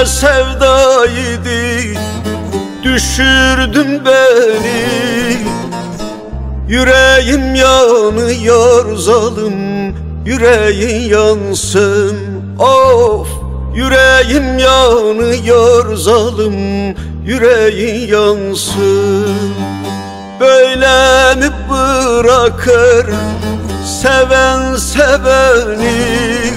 ne sevda Düşürdün beni. Yüreğim yanıyor zalim Yüreğin yansın. Of Yüreğim yanıyor zalim Yüreğin yansın. Böyle mi bırakır Seven seveni?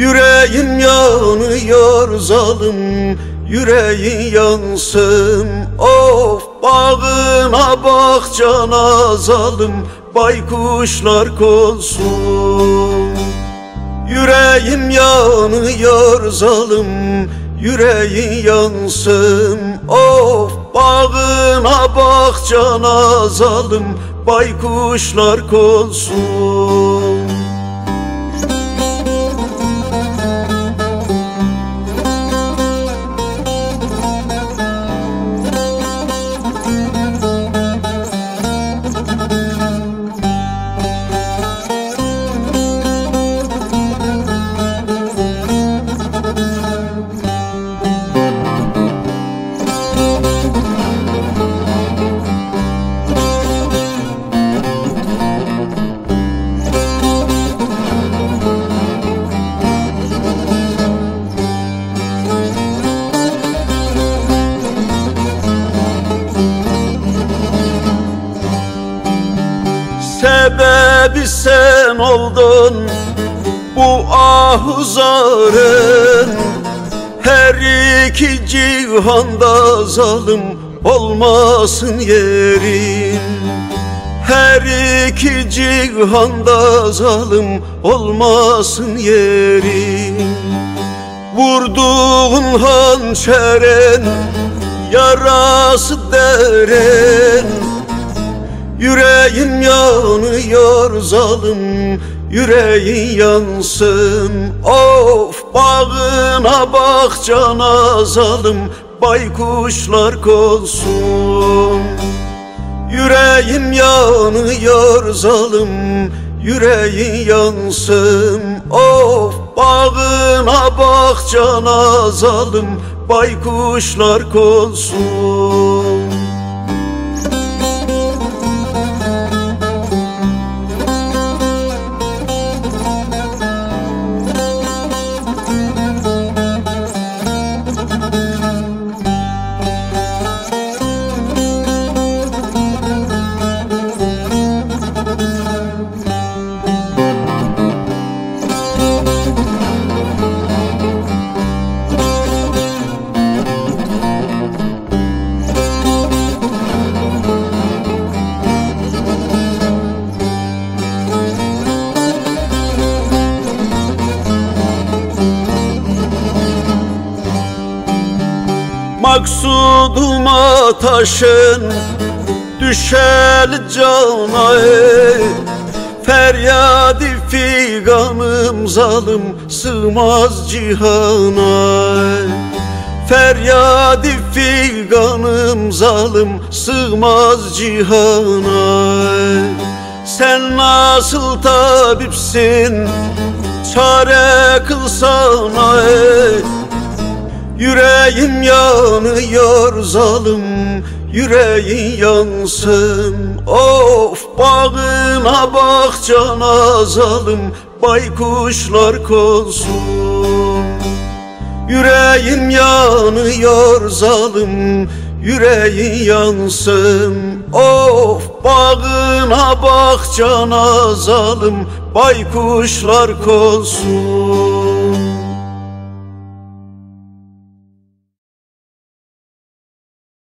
Yüreğim yanıyor zalim Yüreğin yansın. Of bağına bahçana zalim Baykuşlar konsun. Yüreğim yanıyor zalim Yüreğin yansın. Of bağına bahçana zalim Baykuşlar konsun Sebebi sen oldun. Bu ahuzarın Her iki cihanda zalim olmasın yerin. Her iki cihanda zalim olmasın yerin. Vurduğun hançerin yarası derin Yüreğim yanıyor zalim Yüreğin yansın. Of bağına bahçana zalim Baykuşlar konsun Yüreğim yanıyor zalim Yüreğin yansın. Of bağına bahçana zalim Baykuşlar konsun Maksuduma taşın düşel cana ey Feryadi figanım zalim sığmaz cihana ey. Feryadi figanım zalim sığmaz cihana ey. Sen nasıl tabipsin çare kılsana ey Yüreğim yanıyor zalim Yüreğin yansın. Of bağına bahçana zalim Baykuşlar konsun. Yüreğim yanıyor zalim Yüreğin yansın. Of bağına bahçana zalim Baykuşlar konsun